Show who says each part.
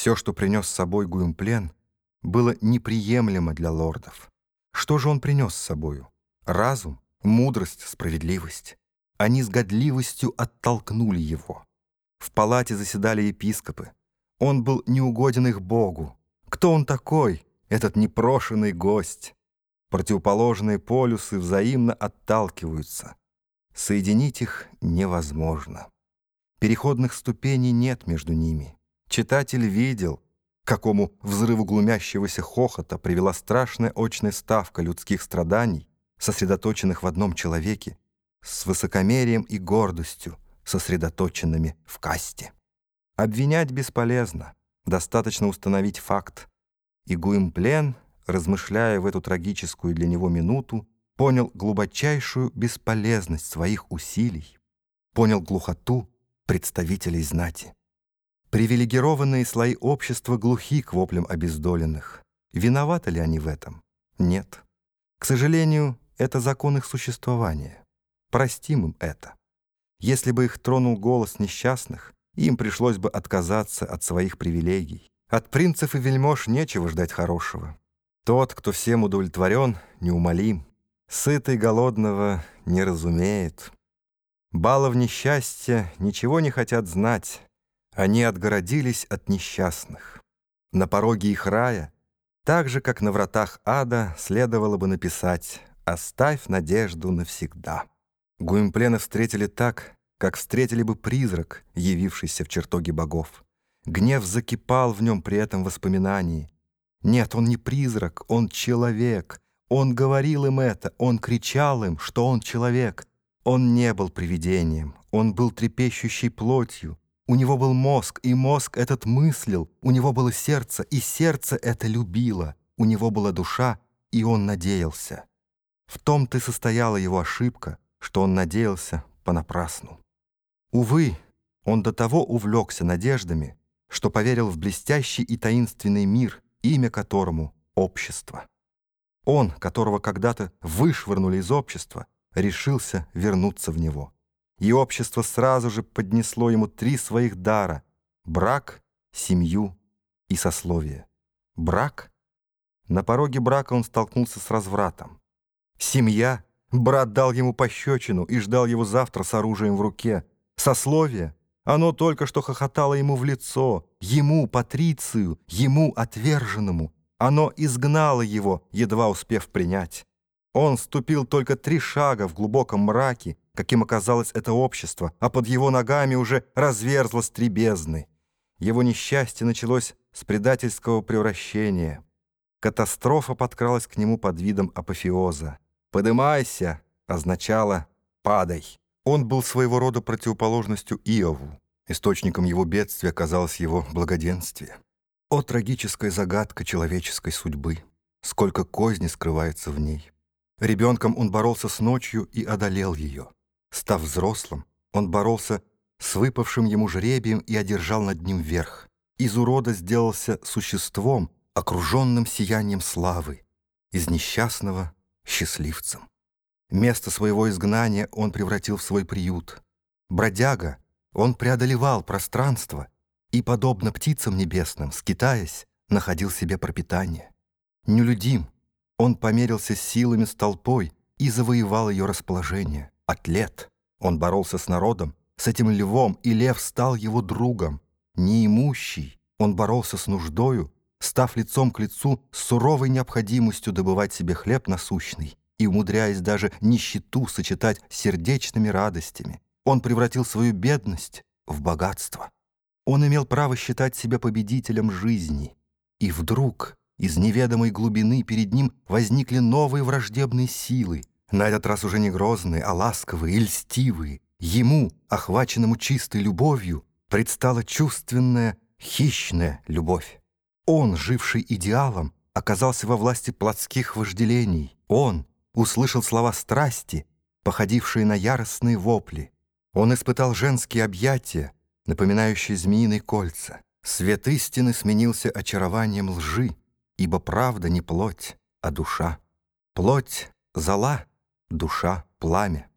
Speaker 1: Все, что принес с собой Гуимплен, было неприемлемо для лордов. Что же он принес с собою? Разум, мудрость, справедливость. Они с годливостью оттолкнули его. В палате заседали епископы. Он был неугоден их Богу. Кто он такой, этот непрошенный гость? Противоположные полюсы взаимно отталкиваются. Соединить их невозможно. Переходных ступеней нет между ними. Читатель видел, к какому взрыву глумящегося хохота привела страшная очная ставка людских страданий, сосредоточенных в одном человеке, с высокомерием и гордостью, сосредоточенными в касте. Обвинять бесполезно, достаточно установить факт. И Гуимплен, размышляя в эту трагическую для него минуту, понял глубочайшую бесполезность своих усилий, понял глухоту представителей знати. Привилегированные слои общества глухи к воплям обездоленных. Виноваты ли они в этом? Нет. К сожалению, это закон их существования. Простим им это. Если бы их тронул голос несчастных, им пришлось бы отказаться от своих привилегий. От принцев и вельмож нечего ждать хорошего. Тот, кто всем удовлетворен, неумолим. Сытый голодного не разумеет. Балов несчастья ничего не хотят знать, они отгородились от несчастных. На пороге их рая, так же, как на вратах ада, следовало бы написать «Оставь надежду навсегда». Гуимплена встретили так, как встретили бы призрак, явившийся в чертоге богов. Гнев закипал в нем при этом воспоминании. Нет, он не призрак, он человек. Он говорил им это, он кричал им, что он человек. Он не был привидением, он был трепещущей плотью, у него был мозг, и мозг этот мыслил. У него было сердце, и сердце это любило. У него была душа, и он надеялся. В том-то и состояла его ошибка, что он надеялся понапрасну. Увы, он до того увлекся надеждами, что поверил в блестящий и таинственный мир, имя которому — общество. Он, которого когда-то вышвырнули из общества, решился вернуться в него и общество сразу же поднесло ему три своих дара — брак, семью и сословие. Брак? На пороге брака он столкнулся с развратом. Семья? Брат дал ему пощечину и ждал его завтра с оружием в руке. Сословие? Оно только что хохотало ему в лицо, ему, Патрицию, ему, отверженному. Оно изгнало его, едва успев принять. Он ступил только три шага в глубоком мраке, каким оказалось это общество, а под его ногами уже разверзлась три бездны. Его несчастье началось с предательского превращения. Катастрофа подкралась к нему под видом апофеоза. «Подымайся» означало «падай». Он был своего рода противоположностью Иову. Источником его бедствия оказалось его благоденствие. О, трагическая загадка человеческой судьбы! Сколько козни скрывается в ней! Ребенком он боролся с ночью и одолел ее. Став взрослым, он боролся с выпавшим ему жребием и одержал над ним верх. Из урода сделался существом, окруженным сиянием славы, из несчастного — счастливцем. Место своего изгнания он превратил в свой приют. Бродяга, он преодолевал пространство и, подобно птицам небесным, скитаясь, находил себе пропитание. Нелюдим, он померился силами с толпой и завоевал ее расположение атлет. Он боролся с народом, с этим львом, и лев стал его другом. Неимущий, он боролся с нуждою, став лицом к лицу с суровой необходимостью добывать себе хлеб насущный и умудряясь даже нищету сочетать с сердечными радостями. Он превратил свою бедность в богатство. Он имел право считать себя победителем жизни. И вдруг из неведомой глубины перед ним возникли новые враждебные силы, на этот раз уже не грозные, а ласковые и льстивые. Ему, охваченному чистой любовью, предстала чувственная, хищная любовь. Он, живший идеалом, оказался во власти плотских вожделений. Он услышал слова страсти, походившие на яростные вопли. Он испытал женские объятия, напоминающие змеиные кольца. Свет истины сменился очарованием лжи, ибо правда не плоть, а душа. Плоть — зола, душа — пламя.